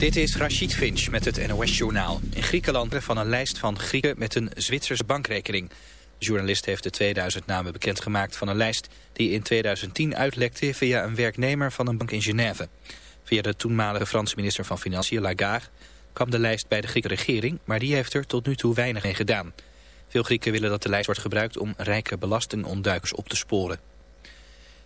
Dit is Rachid Finch met het NOS-journaal. In Griekenland van een lijst van Grieken met een Zwitserse bankrekening. De journalist heeft de 2000 namen bekendgemaakt van een lijst... die in 2010 uitlekte via een werknemer van een bank in Genève. Via de toenmalige Franse minister van Financiën, Lagarde... kwam de lijst bij de Griekse regering, maar die heeft er tot nu toe weinig in gedaan. Veel Grieken willen dat de lijst wordt gebruikt om rijke belastingontduikers op te sporen.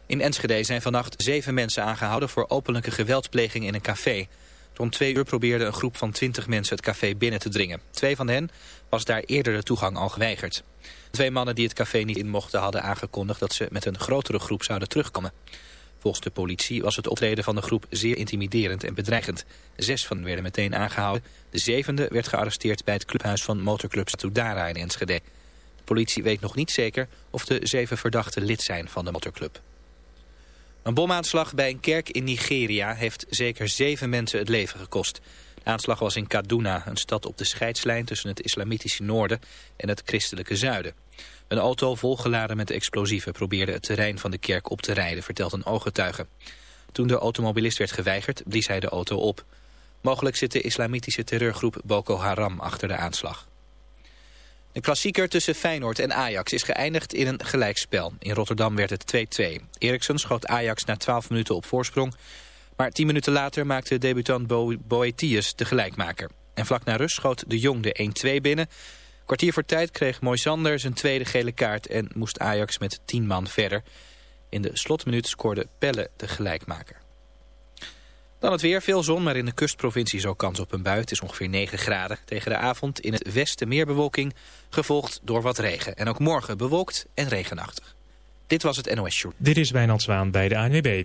In Enschede zijn vannacht zeven mensen aangehouden voor openlijke geweldpleging in een café... Rond twee uur probeerde een groep van twintig mensen het café binnen te dringen. Twee van hen was daar eerder de toegang al geweigerd. Twee mannen die het café niet in mochten hadden aangekondigd dat ze met een grotere groep zouden terugkomen. Volgens de politie was het optreden van de groep zeer intimiderend en bedreigend. Zes van hen werden meteen aangehouden. De zevende werd gearresteerd bij het clubhuis van motorclub Satudara in Enschede. De politie weet nog niet zeker of de zeven verdachten lid zijn van de motorclub. Een bomaanslag bij een kerk in Nigeria heeft zeker zeven mensen het leven gekost. De aanslag was in Kaduna, een stad op de scheidslijn tussen het islamitische noorden en het christelijke zuiden. Een auto volgeladen met explosieven probeerde het terrein van de kerk op te rijden, vertelt een ooggetuige. Toen de automobilist werd geweigerd, blies hij de auto op. Mogelijk zit de islamitische terreurgroep Boko Haram achter de aanslag. De klassieker tussen Feyenoord en Ajax is geëindigd in een gelijkspel. In Rotterdam werd het 2-2. Eriksen schoot Ajax na 12 minuten op voorsprong. Maar 10 minuten later maakte debutant Bo Boetius de gelijkmaker. En vlak na rust schoot de Jong de 1-2 binnen. Kwartier voor tijd kreeg Moisander zijn tweede gele kaart... en moest Ajax met 10 man verder. In de slotminuut scoorde Pelle de gelijkmaker. Dan het weer, veel zon, maar in de kustprovincie ook kans op een bui. Het is ongeveer 9 graden. Tegen de avond in het westen meer bewolking, gevolgd door wat regen. En ook morgen bewolkt en regenachtig. Dit was het NOS Show. Dit is Wijnand Zwaan bij de ANWB.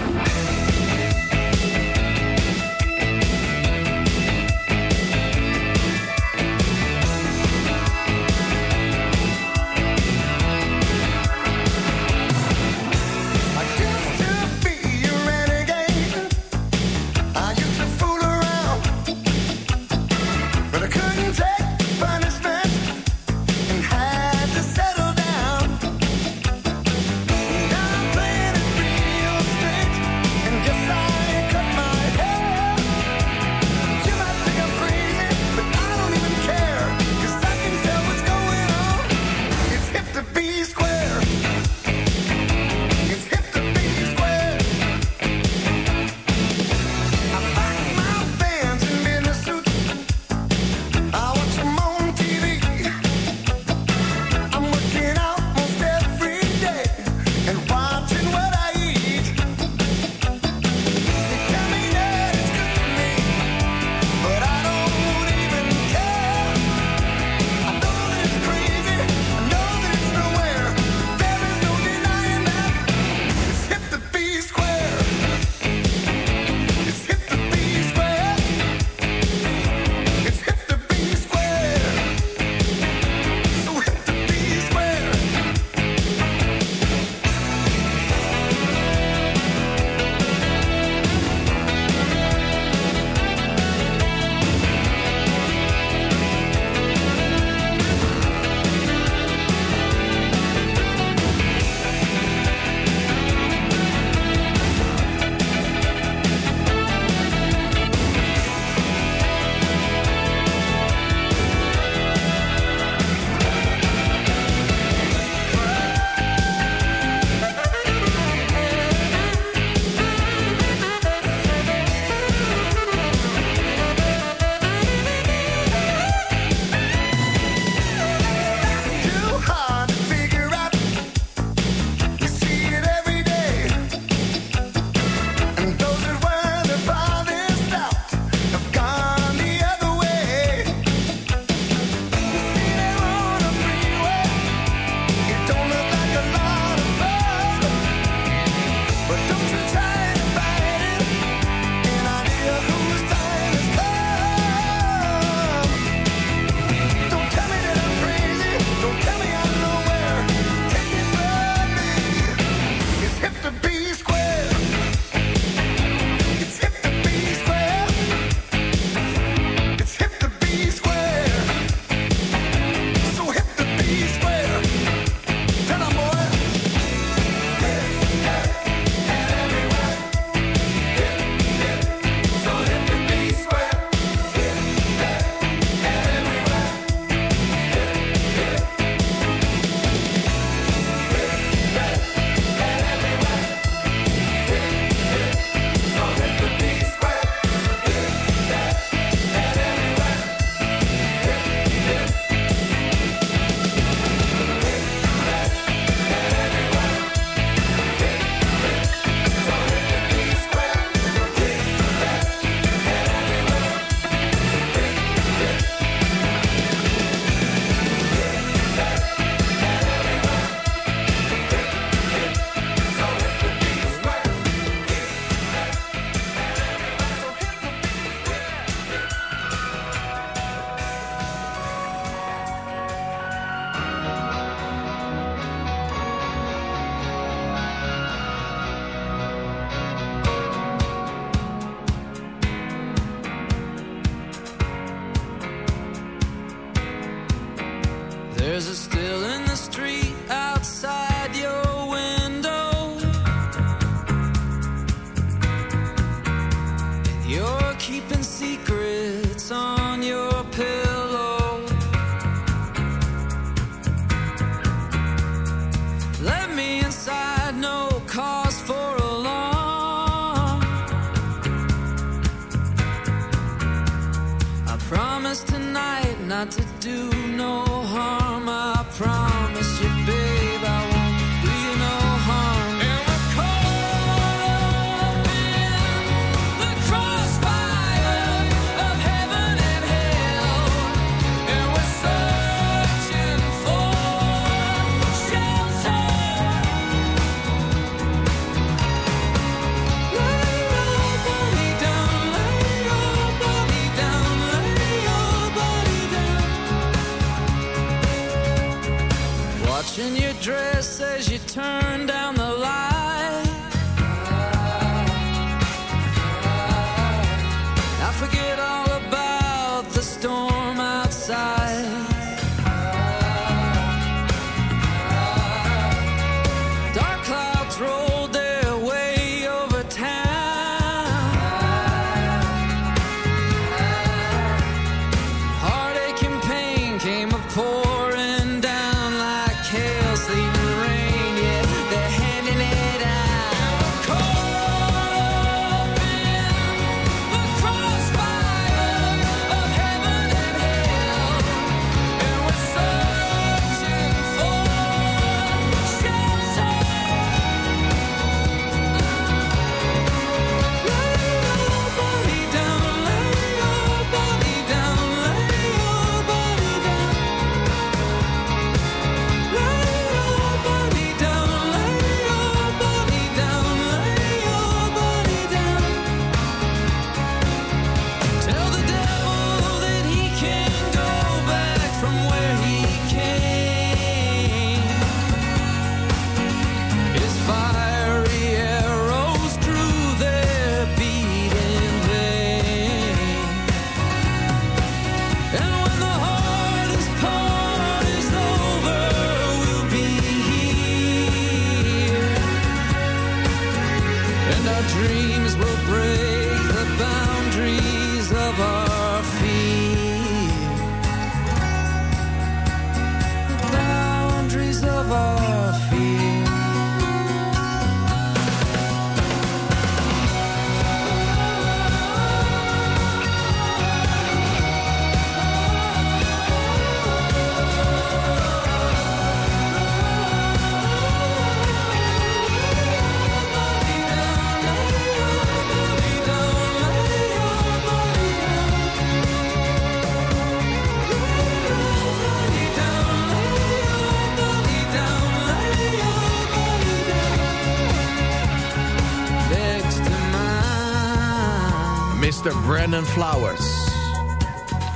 Brandon Flowers.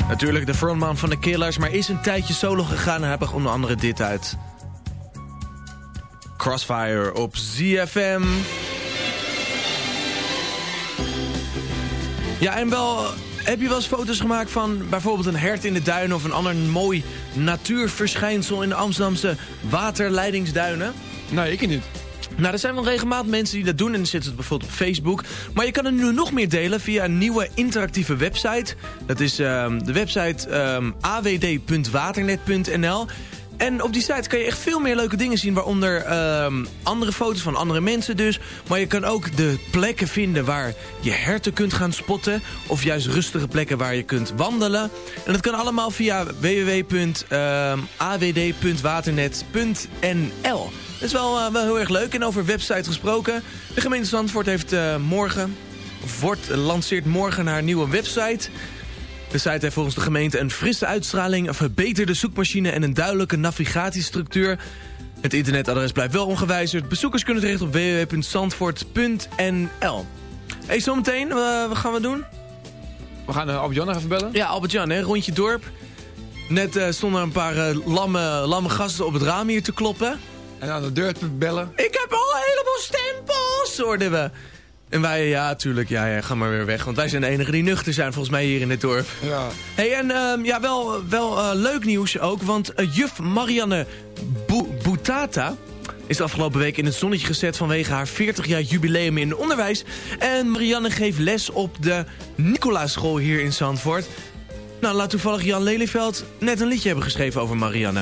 Natuurlijk de frontman van de Killers, maar is een tijdje solo gegaan en heb ik onder andere dit uit. Crossfire op ZFM. Ja, en wel, heb je wel eens foto's gemaakt van bijvoorbeeld een hert in de duinen... of een ander mooi natuurverschijnsel in de Amsterdamse waterleidingsduinen? Nee, ik niet. Nou, er zijn wel regelmatig mensen die dat doen en dan zitten het bijvoorbeeld op Facebook. Maar je kan het nu nog meer delen via een nieuwe interactieve website. Dat is ehm, de website ehm, awd.waternet.nl. En op die site kan je echt veel meer leuke dingen zien. Waaronder ehm, andere foto's van andere mensen dus. Maar je kan ook de plekken vinden waar je herten kunt gaan spotten. Of juist rustige plekken waar je kunt wandelen. En dat kan allemaal via www.awd.waternet.nl. Is wel, eh, wel heel erg leuk. En over website gesproken. De gemeente Zandvoort heeft eh, morgen... Wordt, lanceert morgen haar nieuwe website... De site heeft volgens de gemeente een frisse uitstraling, een verbeterde zoekmachine en een duidelijke navigatiestructuur. Het internetadres blijft wel ongewijzigd. Bezoekers kunnen terecht op www.zandvoort.nl. Hey, zometeen, eh, wat gaan we doen? We gaan uh, Albert-Jan even bellen. Ja, Albert-Jan, rondje dorp. Net eh, stonden er een paar lamme, lamme gasten op het raam hier te kloppen. En aan de deur te bellen. Ik heb al een heleboel stempels, hoorden we. En wij, ja, tuurlijk, ja, ja, ga maar weer weg. Want wij zijn de enigen die nuchter zijn, volgens mij, hier in het dorp. Ja. hey, en ehm, ja, wel, wel eh, leuk nieuws ook. Want eh, juf Marianne Bo- Boutata is de afgelopen week in het zonnetje gezet... vanwege haar 40 jaar jubileum in het onderwijs. En Marianne geeft les op de Nicolaaschool hier in Zandvoort. Nou, laat toevallig Jan Lelyveld net een liedje hebben geschreven over Marianne.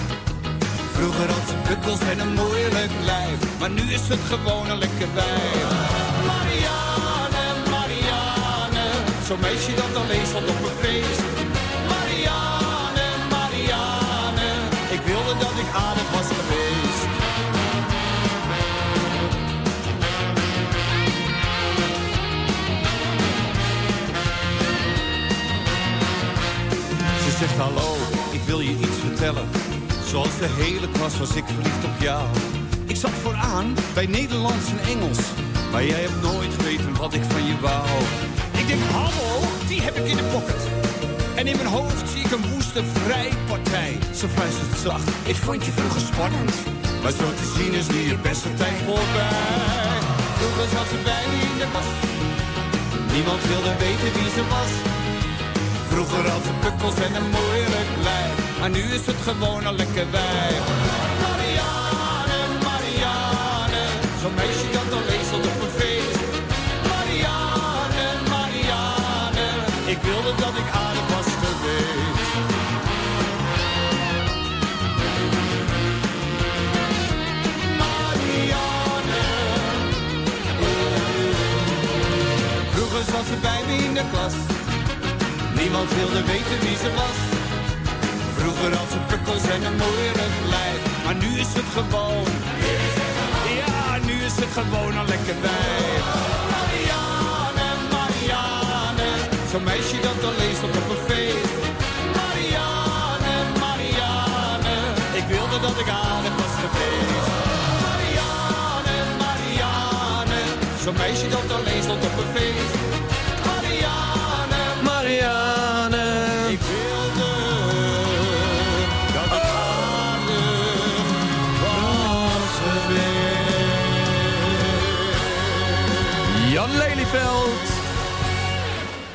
Vroeger had ze pukkels en een moeilijk lijf. Maar nu is het gewoon een lekker wijf. Marianne, Marianne. Zo'n meisje dat alleen stond op een feest. Marianne, Marianne. Ik wilde dat ik aardig was geweest. Ze zegt hallo, ik wil je iets vertellen. Zoals de hele klas was ik verliefd op jou. Ik zat vooraan bij Nederlands en Engels. Maar jij hebt nooit geweten wat ik van je wou. Ik denk, hallo, die heb ik in de pocket. En in mijn hoofd zie ik een woeste vrijpartij. Ze fluistert zacht, ik vond je vroeger spannend. Maar zo te zien is nu je beste tijd voorbij. Vroeger zat ze bij me in de klas. Niemand wilde weten wie ze was. Vroeger had ze pukkels en een moeilijk lijf. Maar nu is het gewoon een lekker wijf. Marianne, Marianne. Zo'n meisje dat alleen stond op een feest. Marianne, Marianne. Ik wilde dat ik aardig was geweest. Marianne. Vroeger zat ze bij me in de klas. Niemand wilde weten wie ze was. Had ze pukkels en een moeilijk lijf. Maar nu is het gewoon. Ja, nu is het gewoon een lekker wijf. Marianne, Marianne. Zo'n meisje dat alleen stond op een feest. Marianne, Marianne. Ik wilde dat ik aardig was geweest. Marianne, Marianne. Zo'n meisje dat alleen stond op een feest.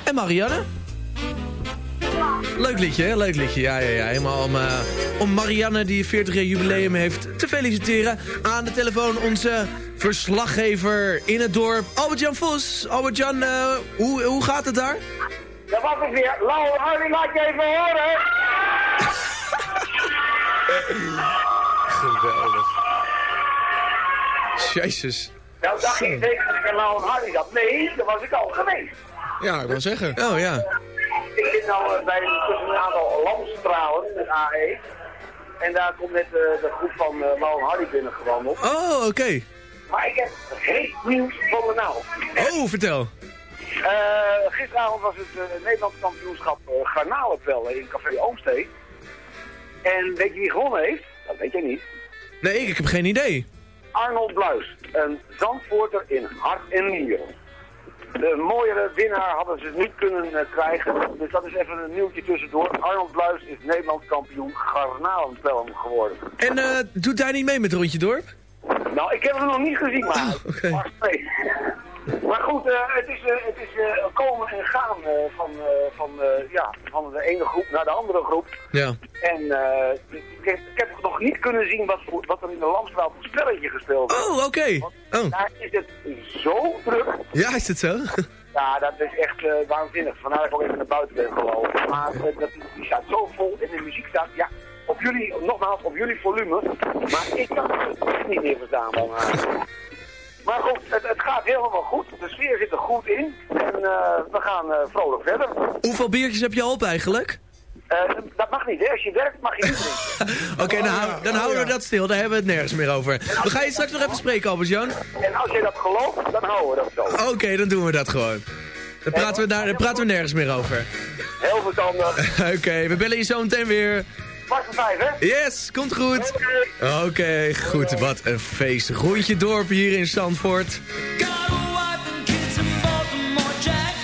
En Marianne. Leuk liedje, hè? Leuk liedje. Ja, ja, ja. Helemaal om, eh, om Marianne, die 40 jaar jubileum heeft, te feliciteren. Aan de telefoon onze verslaggever in het dorp, Albert-Jan Vos. Albert-Jan, eh, hoe, hoe gaat het daar? Dat was het weer. Lauwe Hardy, laat je even horen. Geweldig. Jezus. Nou dacht je zeker dat ik een Lauwe Hardy had. Nee, dat was ik al geweest. Ja, ik wil zeggen. Oh ja. Ik zit nou eh, bij tussen een aantal landstralen, de AE. En daar komt net eh, de groep van uh, Hardy binnengewandeld. Oh, oké. Maar ik heb geen nieuws van de nou. Oh, vertel. Eh, gisteravond was het uh, Nederlands kampioenschap uh, garnalenpellen in Café Oomstee. En weet je wie gewonnen heeft? Dat weet jij niet. Nee, ik heb geen idee. Arnold Bluis, een Zandvoorter in hart en nieren. De mooiere winnaar hadden ze niet kunnen eh, krijgen. Dus dat is even een nieuwtje tussendoor. Arnold Bluis is Nederlands kampioen garnalenpellen geworden. En eh, doet hij niet mee met Rondje Dorp? Nou, ik heb hem nog niet gezien, maar... nee. Maar goed, eh, het is, eh, het is eh, komen en gaan van, van, ja, van de ene groep naar de andere groep. Ja. En ik, heb, ik heb nog niet kunnen zien wat, voor, wat er in de Landstraat voor spelletje gespeeld wordt. Oh, oké. Oh. Daar is het zo druk. Ja, is het zo? Ja, dat is echt eh, waanzinnig. Vandaar dat ik ook even naar buiten ben gelopen. Maar dat, die staat zo vol en de muziek staat, ja, op jullie, nogmaals, op jullie volume. Maar ik kan het echt niet meer verstaan. Maar goed, het, het gaat helemaal goed. De sfeer zit er goed in. En eh, we gaan eh, vrolijk verder. Hoeveel biertjes heb je op eigenlijk? Eh, dat mag niet, hè. Als je werkt mag je niet drinken. Oké, dan, hou- dan houden we dat stil. Daar hebben we het nergens meer over. We gaan je straks nog even spreken, Albert-Jan. En als je dat gelooft, dan houden we dat zo. Oké, dan doen we dat gewoon. Dan praten we, daar, dan praten we nergens meer over. Heel verstandig. Oké, we bellen je zo meteen weer. Kwart voor vijf, hè? Yes, komt goed. Oké, goed. Wat een feest. Rondje dorp hier in Zandvoort. Took a wrong turn and I just kept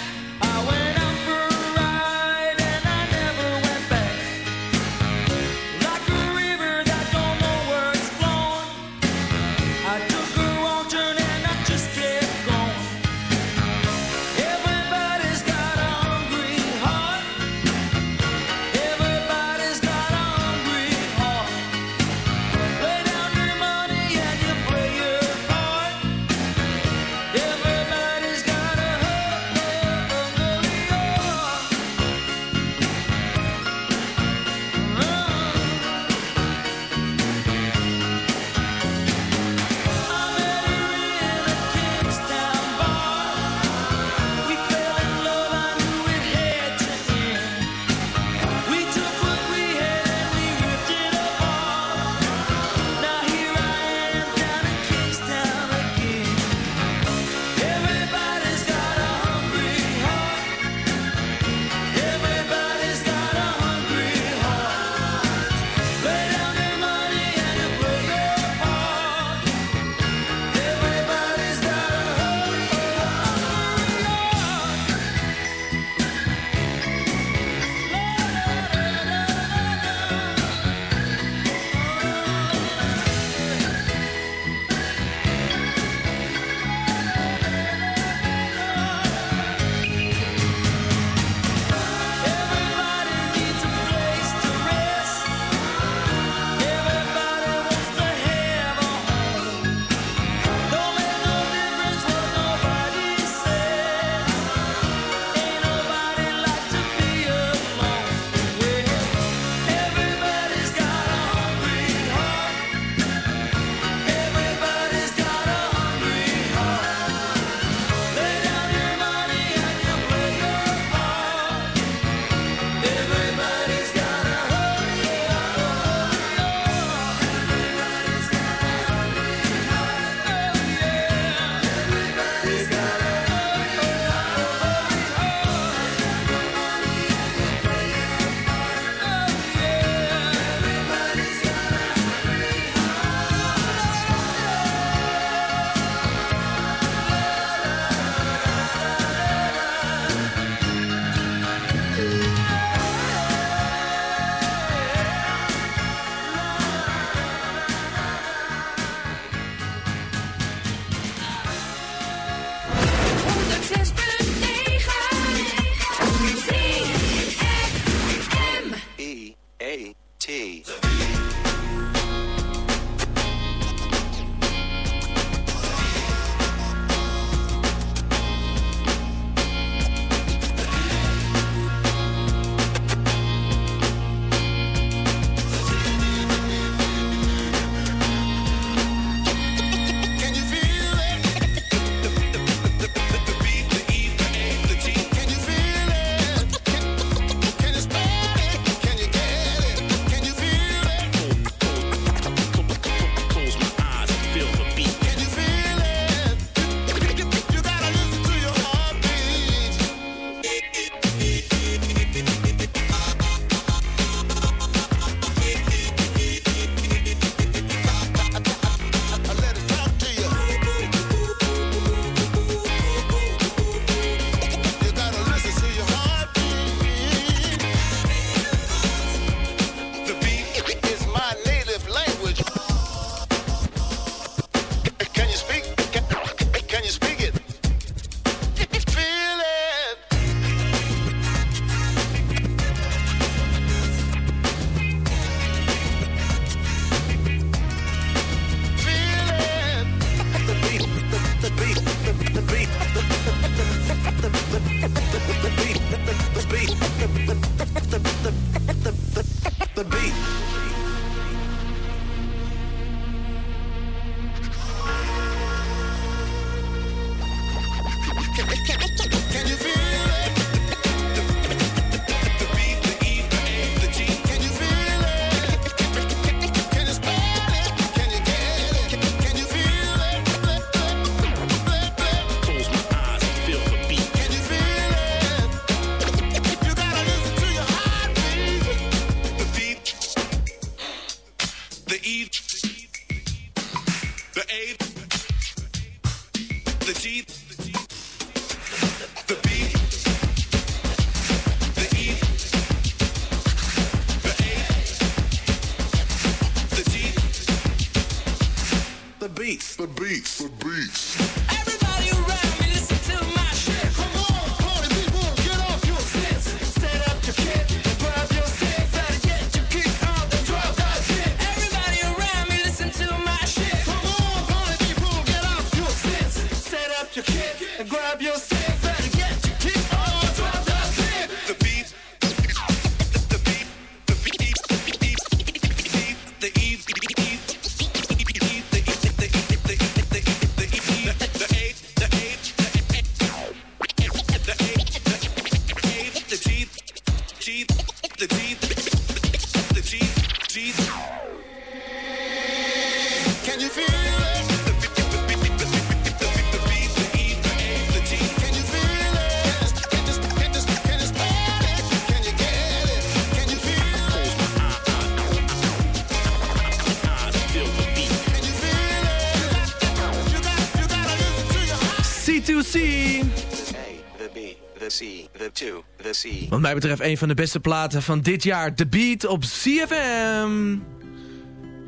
B, the C, the 2, the C. Wat mij betreft een van de beste platen van dit jaar. The Beat op CFM.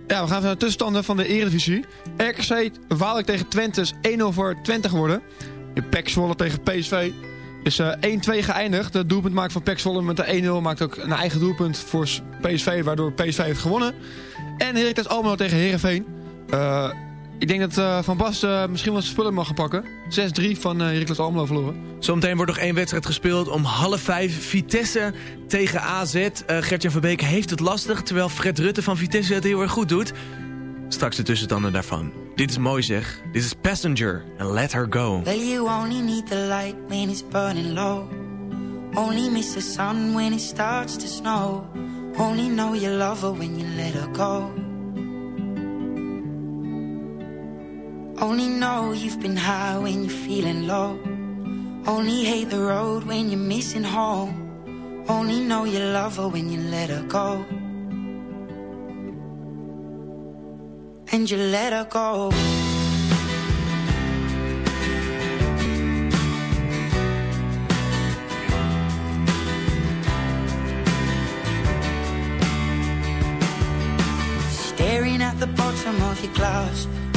Ja, we gaan even naar de tussenstanden van de Eredivisie. RKC Waalwijk tegen Twente is 1-0 voor Twente geworden. In PEC Zwolle tegen PSV is eh 1-2 geëindigd. De doelpunt maakt van Zwolle met de 1-0 maakt ook een eigen doelpunt voor PSV, waardoor PSV heeft gewonnen. En Heracles Almelo tegen Heerenveen. Eh ik denk dat eh, Van Basten misschien wel zijn spullen mag gaan pakken. 6-3 van uh, Heracles Almelo verloren. Zometeen wordt nog één wedstrijd gespeeld om half vijf. Vitesse tegen AZ. Uh, Gertjan van Beek heeft het lastig, terwijl Fred Rutte van Vitesse het heel erg goed doet. Straks de tussenstanden daarvan. Dit is mooi zeg. Dit is Passenger en Let Her Go. Well, you only need the light when it's burning low. Only miss the sun when it starts to snow. Only know you love her when you let her go. Only know you've been high when you're feeling low. Only hate the road when you're missing home. Only know you love her when you let her go. And you let her go. Staring at the bottom of your glass,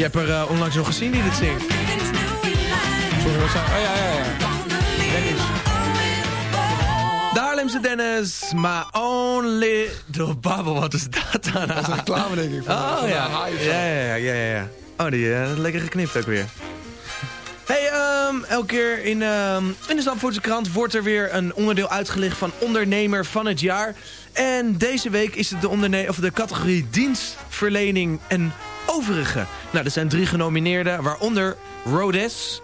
Je hebt er eh, onlangs nog gezien die dit zingt. Sorry, wat zei... Oh ja, ja, ja. De Haarlemse Dennis, maar only the bubble. Wat is dat dan? Dat is een reclame, denk ik. Van, Oh van ja. Ja, ja, ja, ja, ja. Oh, die eh, lekker geknipt ook weer. Hey, ehm, elke keer in, ehm, in de Zandvoortse krant wordt er weer een onderdeel uitgelicht van ondernemer van het jaar. En deze week is het de, of de categorie dienstverlening en overige. Nou, er zijn drie genomineerden, waaronder Rhodes,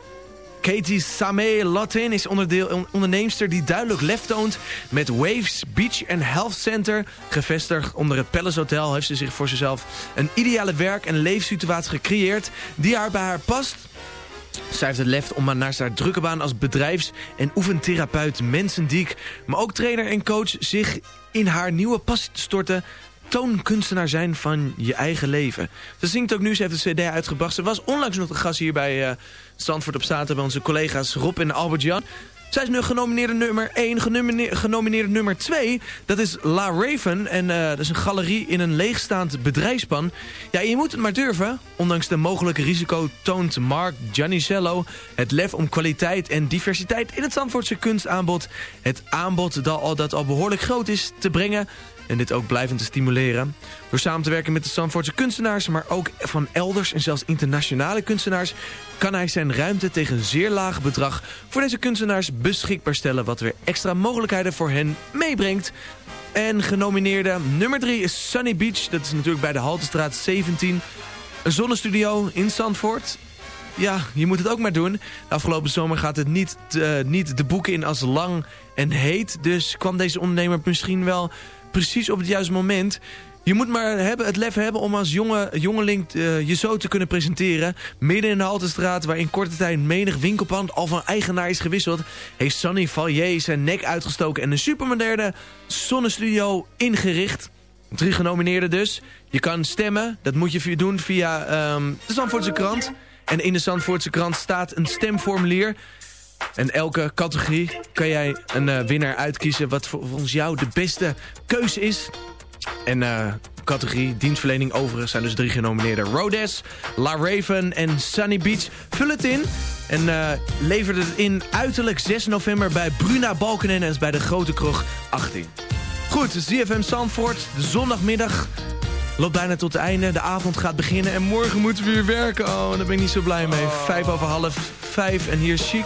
Katie Samé Latin is onderdeel, on- onderneemster die duidelijk lef toont. Met Waves Beach and Health Center, gevestigd onder het Palace Hotel... heeft ze zich voor zichzelf een ideale werk- en leefsituatie gecreëerd... die haar bij haar past. Zij heeft het lef om naast haar drukke baan als bedrijfs- en oefentherapeut Mensendiek... maar ook trainer en coach zich in haar nieuwe passie te storten... toonkunstenaar zijn van je eigen leven. Ze zingt ook nu, ze heeft een cd uitgebracht. Ze was onlangs nog de gast hier bij eh Zandvoort op zaterdag... bij onze collega's Rob en Albert-Jan. Zij is nu genomineerde nummer 1, genomineerde, genomineerde nummer 2. Dat is La Raven en eh, dat is een galerie in een leegstaand bedrijfspan. Ja, je moet het maar durven. Ondanks de mogelijke risico toont Mark Giannicello het lef om kwaliteit en diversiteit in het Zandvoortse kunstaanbod. Het aanbod dat al, dat al behoorlijk groot is te brengen en dit ook blijvend te stimuleren. Door samen te werken met de Zandvoortse kunstenaars, maar ook van elders en zelfs internationale kunstenaars, kan hij zijn ruimte tegen een zeer laag bedrag voor deze kunstenaars beschikbaar stellen, wat weer extra mogelijkheden voor hen meebrengt. En genomineerde nummer 3 is Sunny Beach, dat is natuurlijk bij de Haltestraat 17. Een zonnestudio in Zandvoort. Ja, je moet het ook maar doen. De afgelopen zomer gaat het niet, eh, niet de boeken in als lang en heet. Dus kwam deze ondernemer misschien wel precies op het juiste moment. Je moet maar hebben, het lef hebben om als jonge, jongeling eh, je zo te kunnen presenteren. Midden in de Haltestraat, waar in korte tijd menig winkelpand al van eigenaar is gewisseld... heeft Sunny Valier zijn nek uitgestoken en een supermoderne zonnestudio ingericht. Drie genomineerden dus. Je kan stemmen, dat moet je doen via ehm, de Zandvoortse krant. En in de Zandvoortse krant staat een stemformulier... En elke categorie kan jij een eh, winnaar uitkiezen... wat voor- volgens jou de beste keuze is. En eh, categorie dienstverlening overigens zijn dus drie genomineerden. Rhodes, La Raven en Sunny Beach. Vul het in en eh lever het in uiterlijk 6 november bij Bruna Balkenen. En dat is bij de Grote Krog 18. Goed, ZFM de zondagmiddag... Loopt bijna tot het einde. De avond gaat beginnen. En morgen moeten we weer werken. Oh, daar ben ik niet zo blij mee. Vijf over half vijf. En hier is Chic.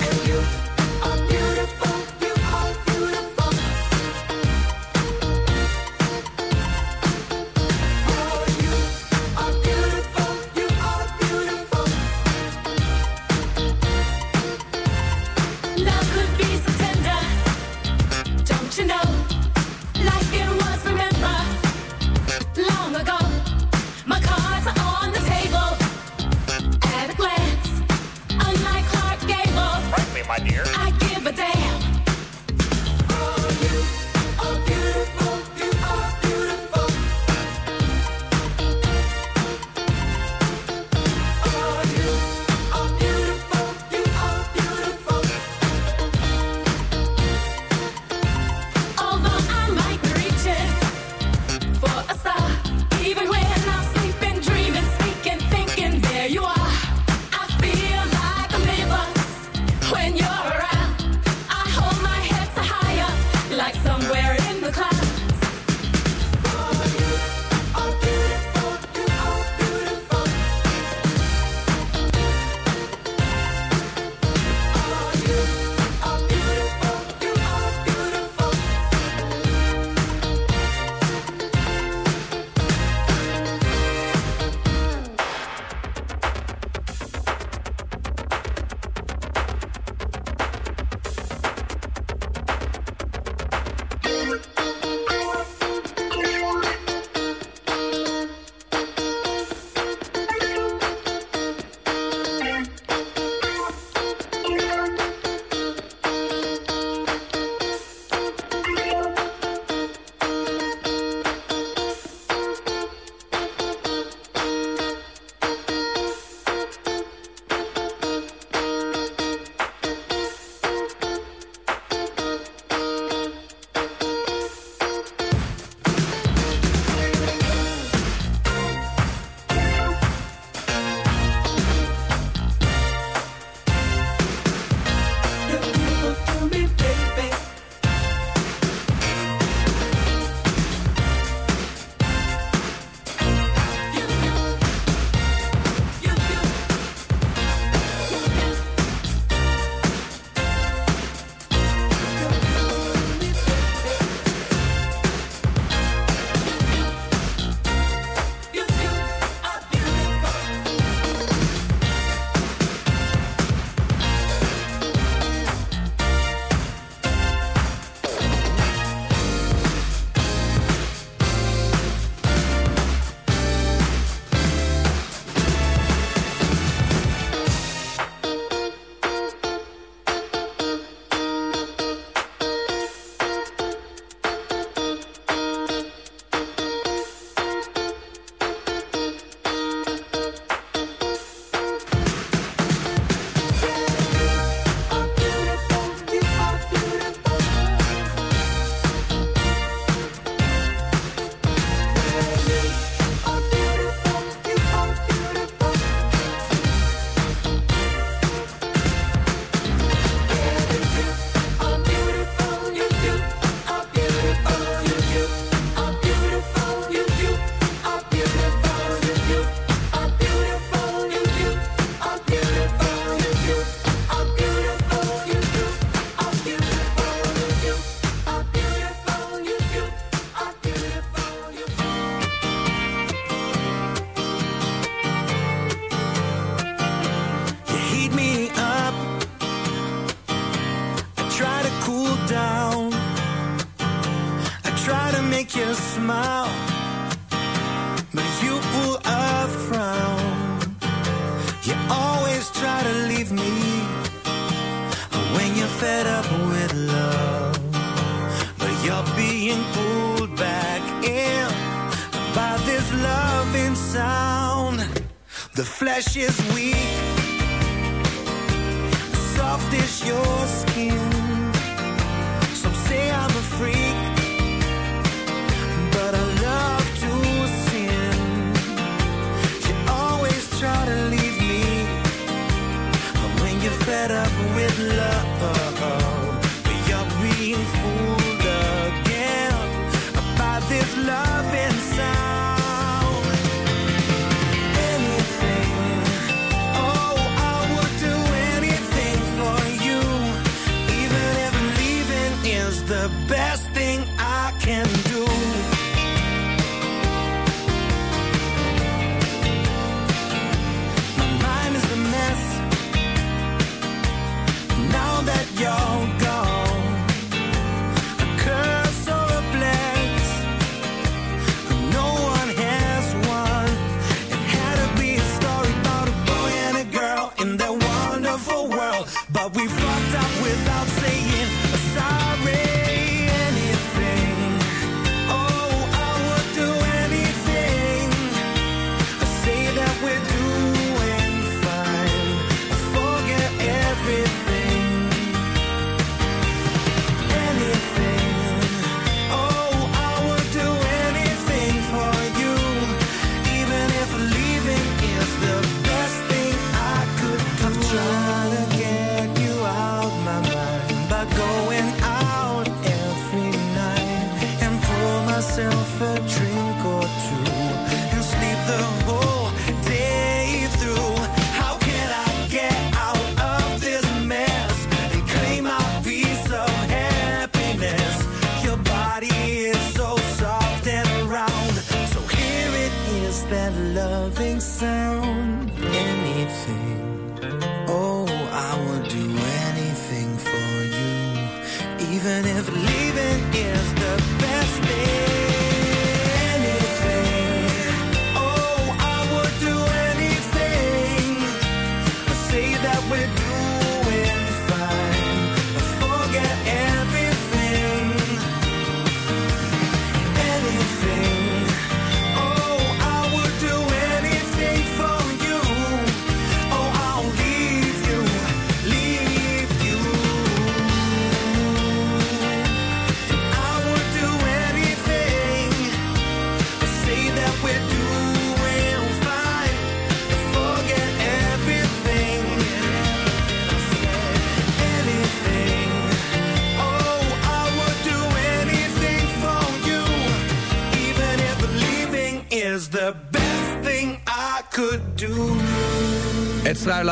Even if leaving is the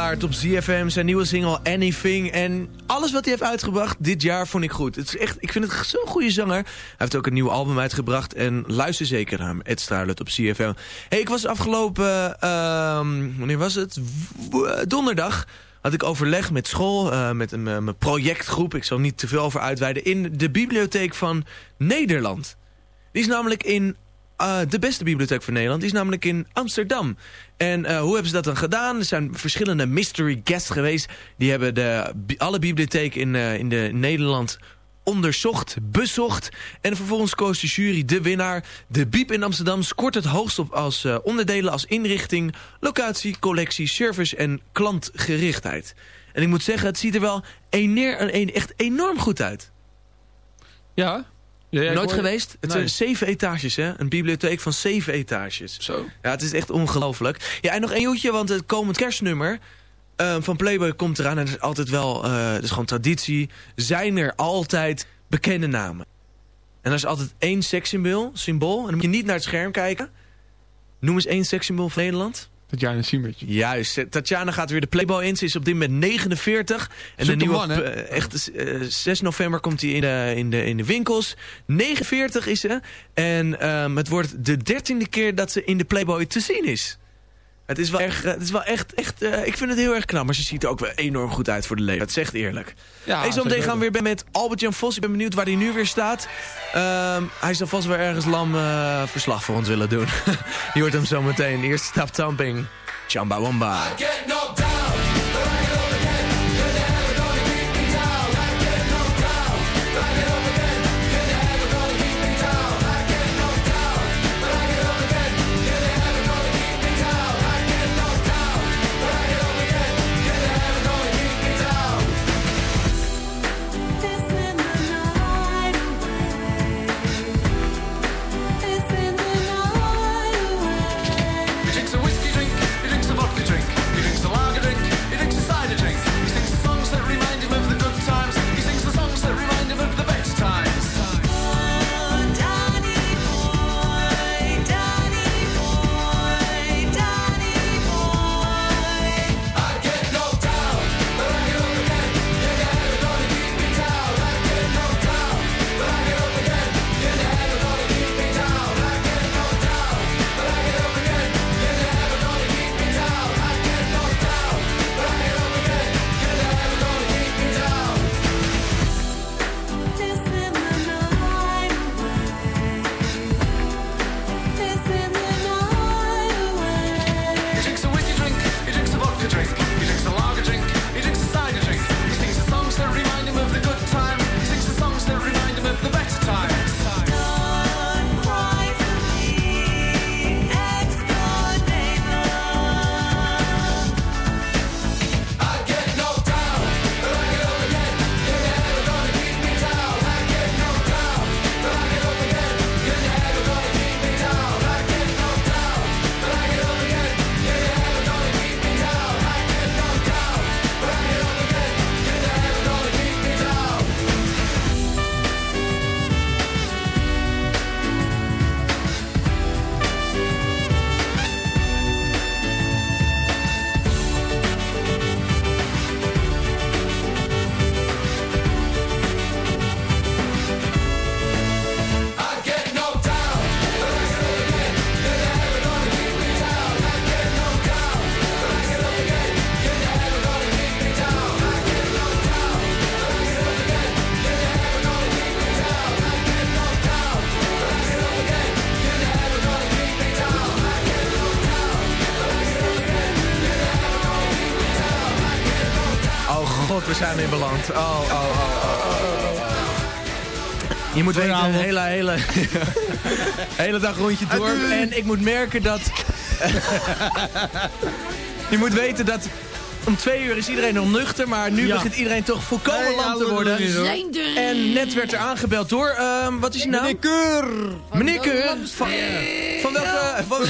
Op ZFM, zijn nieuwe single Anything. En alles wat hij heeft uitgebracht dit jaar vond ik goed. Het is echt, ik vind het zo'n goede zanger. Hij heeft ook een nieuw album uitgebracht. En luister zeker naar hem, Ed Struilaert op ZFM. Hey, ik was afgelopen, ehm, wanneer was het? W- Donderdag had ik overleg met school, eh, met een, eh, mijn projectgroep. Ik zal niet te veel over uitweiden. In de bibliotheek van Nederland. Die is namelijk in eh, de beste bibliotheek van Nederland. Is namelijk in Amsterdam. En eh, hoe hebben ze dat dan gedaan? Er zijn verschillende mystery guests geweest. Die hebben de, alle bibliotheken in, eh, in de Nederland onderzocht, bezocht. En vervolgens koos de jury de winnaar. De Biep in Amsterdam scoort het hoogst op als onderdelen als inrichting, locatie, collectie, service en klantgerichtheid. En ik moet zeggen, het ziet er wel een, echt enorm goed uit. Ja? Ja, ja, ik Nooit hoor- geweest? Het Nee. zijn zeven etages, hè? Een bibliotheek van zeven etages. Zo. Ja, het is echt ongelooflijk. Ja, en nog één nieuwtje, want het komend kerstnummer eh, van Playboy komt eraan. En dat is altijd wel, eh dat is gewoon traditie. Zijn er altijd bekende namen. En er is altijd één sekssymbool, symbool. En dan moet je niet naar het scherm kijken. Noem eens één sekssymbool van Nederland. Tatjana Siemertje. Juist, eh, Tatjana gaat weer de Playboy in. Ze is op dit moment 49. En de nieuwe, man, eh, echt, eh, 6 november komt hij in de, in, de, in de winkels. 49 is ze. En ehm, het wordt de dertiende keer dat ze in de Playboy te zien is. Het is wel, erg, het is wel echt, echt eh, ik vind het heel erg knap. Maar ze ziet er ook wel enorm goed uit voor de leven. Dat echt eerlijk. Ja, hey, zometeen gaan we weer met Albert-Jan Vos. Ik ben benieuwd waar hij nu weer staat. Ehm, hij zal vast weer ergens lam eh, verslag voor ons willen doen. Je hoort hem zo meteen. Eerst stap Tamping. Chamba Wamba. Get Oh, oh, oh, oh, oh. Je moet weten, een hele, hele, hele dag rondje door. En ik moet merken dat... je moet weten dat... Om twee uur is iedereen nog nuchter, maar nu Ja. begint iedereen toch volkomen lam te worden. er. En net werd er aangebeld door, ehm, wat is je naam? Meneer Keur. Meneer Keur. Van, van welke... Van,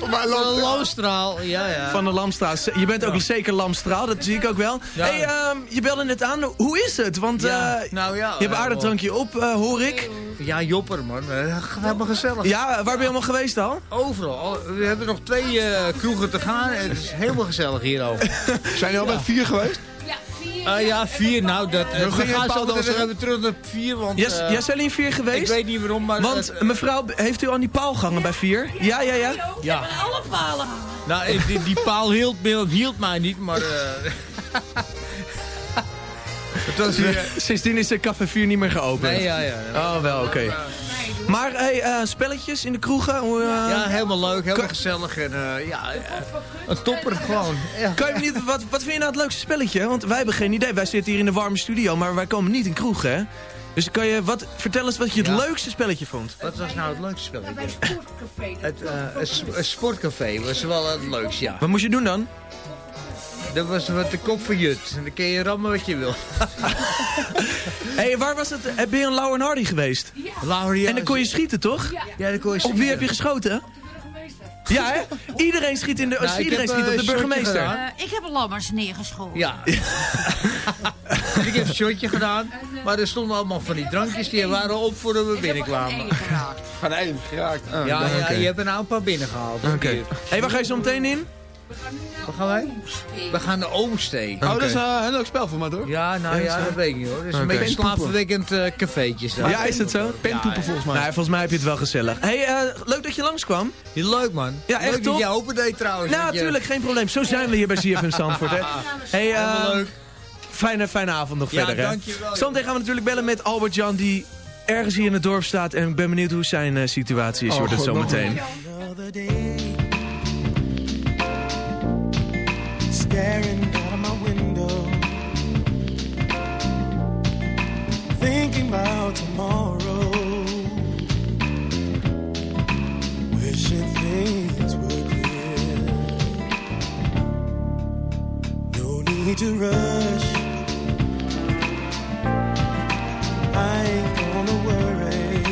Van de Lamstraal, ja, ja. Van de Lamstraal. Je bent ook zeker Lamstraal, dat zie ik ook wel. Ja. hey, ehm, je belde net aan. Hoe is het? Want Ja, eh, nou ja, je hebt een eh, aardig drankje op, eh, hoor ik. Ja, Jopper, man. Helemaal gezellig. Ja, waar ben je allemaal geweest al? Overal. Al- We hebben nog twee eh, kroegen te gaan. en Het is helemaal gezellig hier al. Zijn jullie al bij vier geweest? Ah ja, vier. Nou, dat, eh, we gaan zo dan? even terug naar vier. Want, Jij eh, jij zijn in vier geweest? ik weet niet waarom, maar... Want eh, mevrouw, heeft u aan die paal gehangen bij vier? Ja, ja, ja. ja. Alle palen. Nou, die, die paal hield, me- hield mij niet, maar... eh, was... Sindsdien is de café 4 niet meer geopend. nee, ja, ja. Oh, wel, oké. Maar hey, eh, spelletjes in de kroegen? Hoe, eh, Ja, helemaal leuk, helemaal gezellig en eh, ja, een topper gewoon. Ja. Kan je niet, wat, wat vind je nou het leukste spelletje? Want wij hebben geen idee. Wij zitten hier in de warme studio, maar wij komen niet in kroeg, hè? Dus kan je, wat, vertel eens wat je het Ja. leukste spelletje vond. Wat was nou het leukste spelletje? Bij Sportcafé. Het, eh, het sportcafé was wel het leukste, ja. Wat moest je doen dan? Dat was wat de kop van Jut. En dan kun je rammen wat je wil. Hé, hey, waar was het? Eh, Ben je een Lauw en Hardy geweest? Laurie, En dan kon je schieten, toch? Ja, dan kon je Op wie heb je geschoten? Ja, hè? Iedereen schiet in de, Nou, iedereen heb, schiet op eh, de burgemeester. Eh, ik heb een lammers neergeschoten. Ja. ik heb een shotje gedaan. Maar er stonden allemaal van die drankjes die waren op voordat we binnenkwamen. Van één geraakt. Ja, ja, oké. je hebt er nou een paar binnengehaald. Oké. Hé, hey, waar ga je zo meteen in? Waar gaan wij? We gaan naar Oomstee. Oh, dat is eh, een leuk spel voor mij, toch? Ja, nou ja, dat weet ik niet hoor. Het is een beetje slaapverwekkend cafeetje. zo. Ja, is het zo? Penpoepen volgens mij. Nou, volgens mij heb je het wel gezellig. hey, eh, leuk dat je langskwam. Heel leuk man. Ja, echt leuk dat je open deed trouwens. Nou, je- natuurlijk, geen probleem. Zo zijn we hier bij CFM Zandvoort, hè. Hey, eh, Helemaal leuk. Fijne, fijne avond nog Ja, verder, hè. dankjewel. Zometeen gaan we natuurlijk bellen met Albert-Jan, die ergens hier in het dorp staat. En ik ben benieuwd hoe zijn situatie is, Oh, wordt het God, zo nog meteen. Staring out of my window, thinking about tomorrow, wishing things were clear. No need to rush. I ain't gonna worry.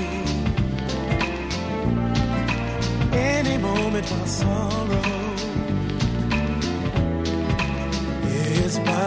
any moment my sorrow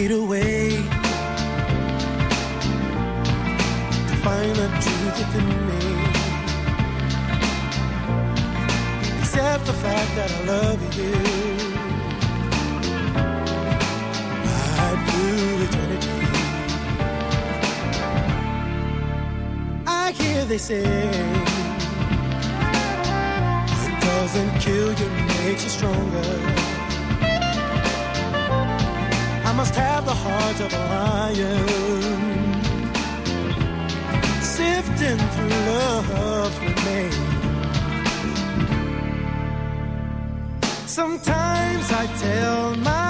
I need a way to find the truth within me. Except the fact that I love you. Right through eternity. I hear they say what doesn't kill you makes you stronger. Must have the heart of a lion, sifting through love's remains. Sometimes I tell myself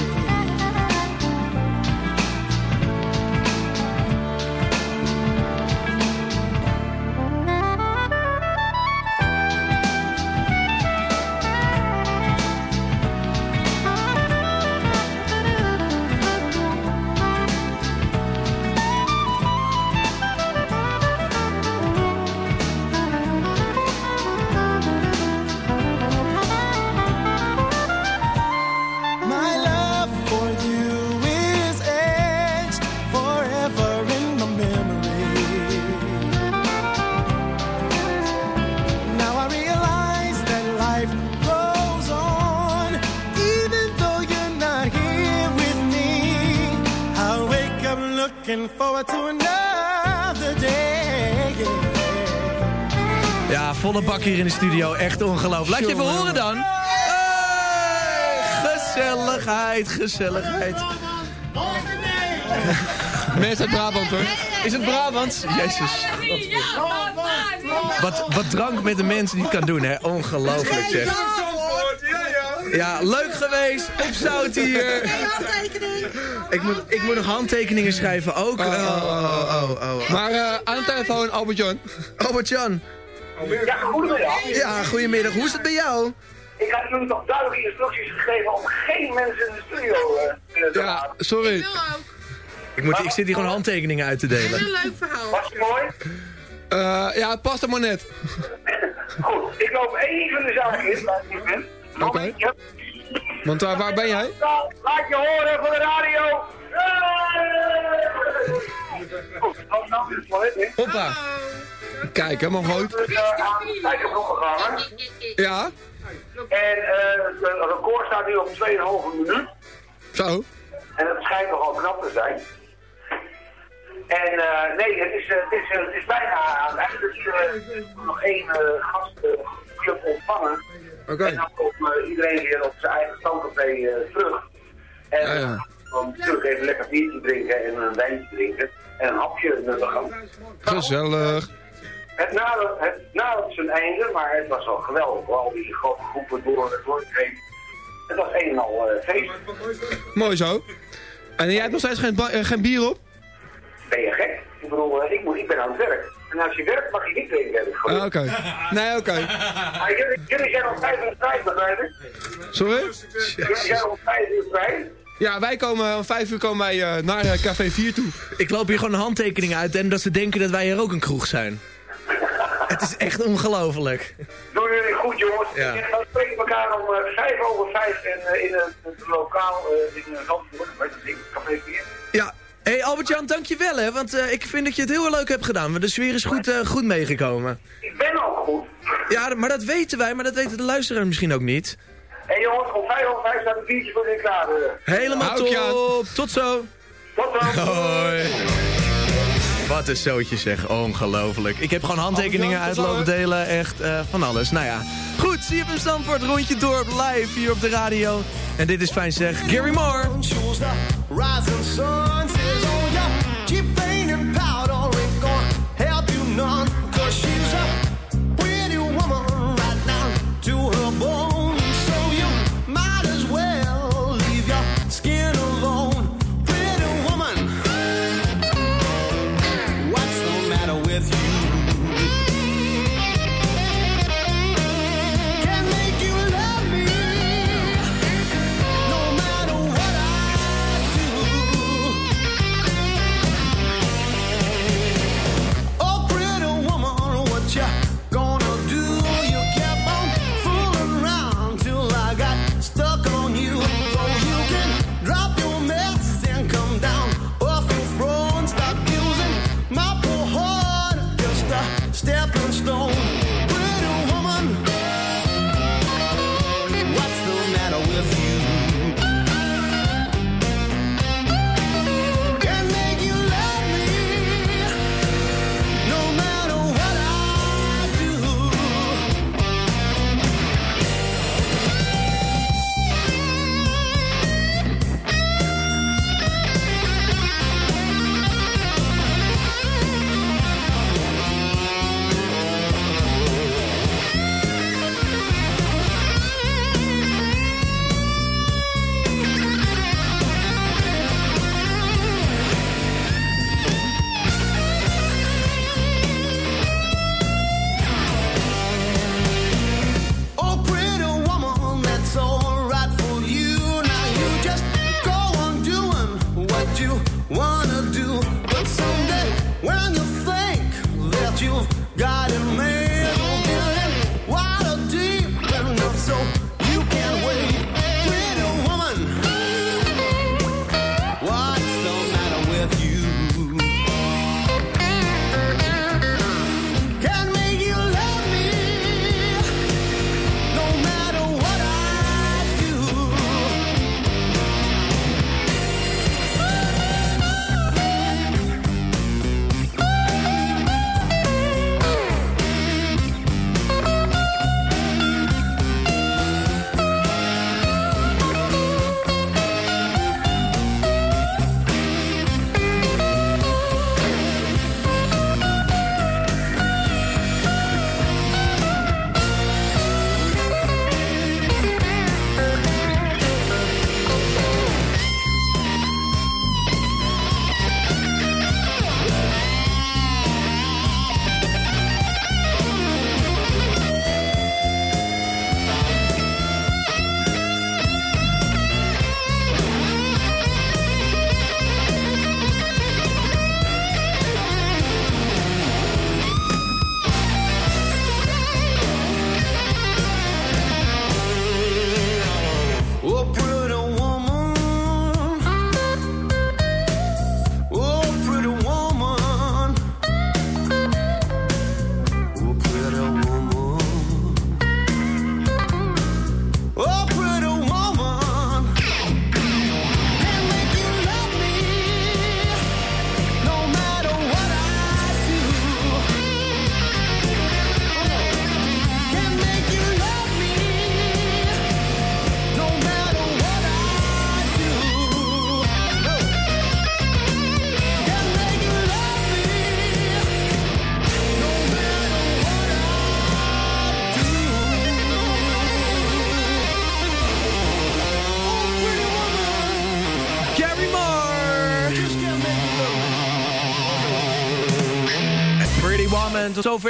Looking forward to another day. Ja, volle bak hier in de studio. Echt ongelooflijk. Laat je even horen dan. Hey, gezelligheid, gezelligheid. Mensen uit Brabant hoor. Is het Brabant? Jezus. Wat, wat drank met de mensen niet kan doen, hè? Ongelooflijk zeg. Ja, leuk geweest. Op zout hier. Ik moet, ik moet nog handtekeningen schrijven ook. Oh, oh, oh, oh. Maar eh, aan de telefoon, Albert-Jan. Albert-Jan. Ja, goedemiddag. Ja, goedemiddag. Hoe is het bij jou? Ik had jullie nog duidelijke instructies gegeven om geen mensen in de studio eh, te Ja, sorry. Ik, moet, ik zit hier gewoon handtekeningen uit te delen. leuk verhaal. Was het mooi? Eh, ja, het past er maar net. Goed, ik loop even de zaak in, waar ik niet ben. Oké. Want eh, waar ben jij? Laat je horen voor de radio. Hoppa. Kijk, helemaal goed. Gegaan. Ja, En het record staat nu op 2,5 minuut. zo. En het schijnt nogal knap te zijn. En uh, nee, het is, het, is, het is bijna aan het einde. Dus nog één uh, gastclub ontvangen. Oké. En dan komt uh, iedereen weer op zijn eigen standcafé uh, terug. En Ja, ja. dan natuurlijk even lekker biertje drinken en een wijntje drinken. En een hapje nuttigen. Gezellig. Het nadert, het nadert zijn einde, maar het was wel geweldig. Al die grote groepen door, door het heen. Het was een en al uh, feest. Mooi zo. En jij hebt nog steeds geen, eh, geen bier op? Ben je gek? Ik bedoel, ik, moet, ik ben aan het werk. En als je werkt mag je niet drinken, heb ik Ah. Oké. Nee, oké. Maar jullie, jullie zijn om vijf uur vrij, begrijp ik? Sorry? Jullie zijn om vijf uur vrij. Ja, wij komen om vijf uur komen wij eh, naar eh, Café 4 toe. Ik loop hier gewoon handtekeningen uit en dat ze denken dat wij hier ook een kroeg zijn. Het is echt ongelooflijk. Doen jullie goed, jongens. Ja. En dan spreken we elkaar om uh, vijf over vijf en, uh, in het, lokaal uh, in uh, Zandvoort. Weet je, Café 4. Ja. Hé hey Albert-Jan, dankjewel hè, want uh, ik vind dat je het heel leuk hebt gedaan. De sfeer is goed, uh, goed meegekomen. Ik ben ook goed. Ja, maar dat weten wij, maar dat weten de luisteraars misschien ook niet. Hé hey, jongens, om vijf over vijf staat een biertje voor jullie klaar. Uh. Helemaal je top, tot zo. Tot zo. Hoi. Wat een zootje zeg, ongelooflijk. Ik heb gewoon handtekeningen uitlopen delen, echt uh, van alles. Nou ja, goed, CFM Stanford, rondje dorp, live hier op de radio. En dit is fijn zeg, Gary Moore. rising suns is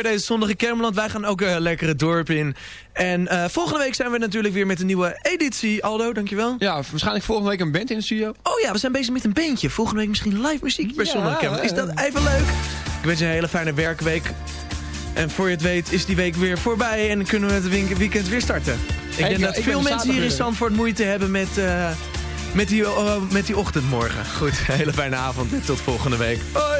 Deze zonnige Kermeland. Wij gaan ook eh, lekker het dorp in. En eh, volgende week zijn we natuurlijk weer met een nieuwe editie. Aldo, dankjewel. Ja, waarschijnlijk volgende week een band in de studio. Oh ja, we zijn bezig met een bandje. Volgende week misschien live muziek bij Ja, Zonnige Kermeland. Is dat even leuk? Ik wens je een hele fijne werkweek. En voor je het weet is die week weer voorbij en kunnen we het weekend weer starten. Ik Hey, denk ik- dat ik veel mensen hier in. Zandvoort moeite hebben met, eh, met, die, eh, met die ochtendmorgen. Goed, een hele fijne avond en tot volgende week. Hoi!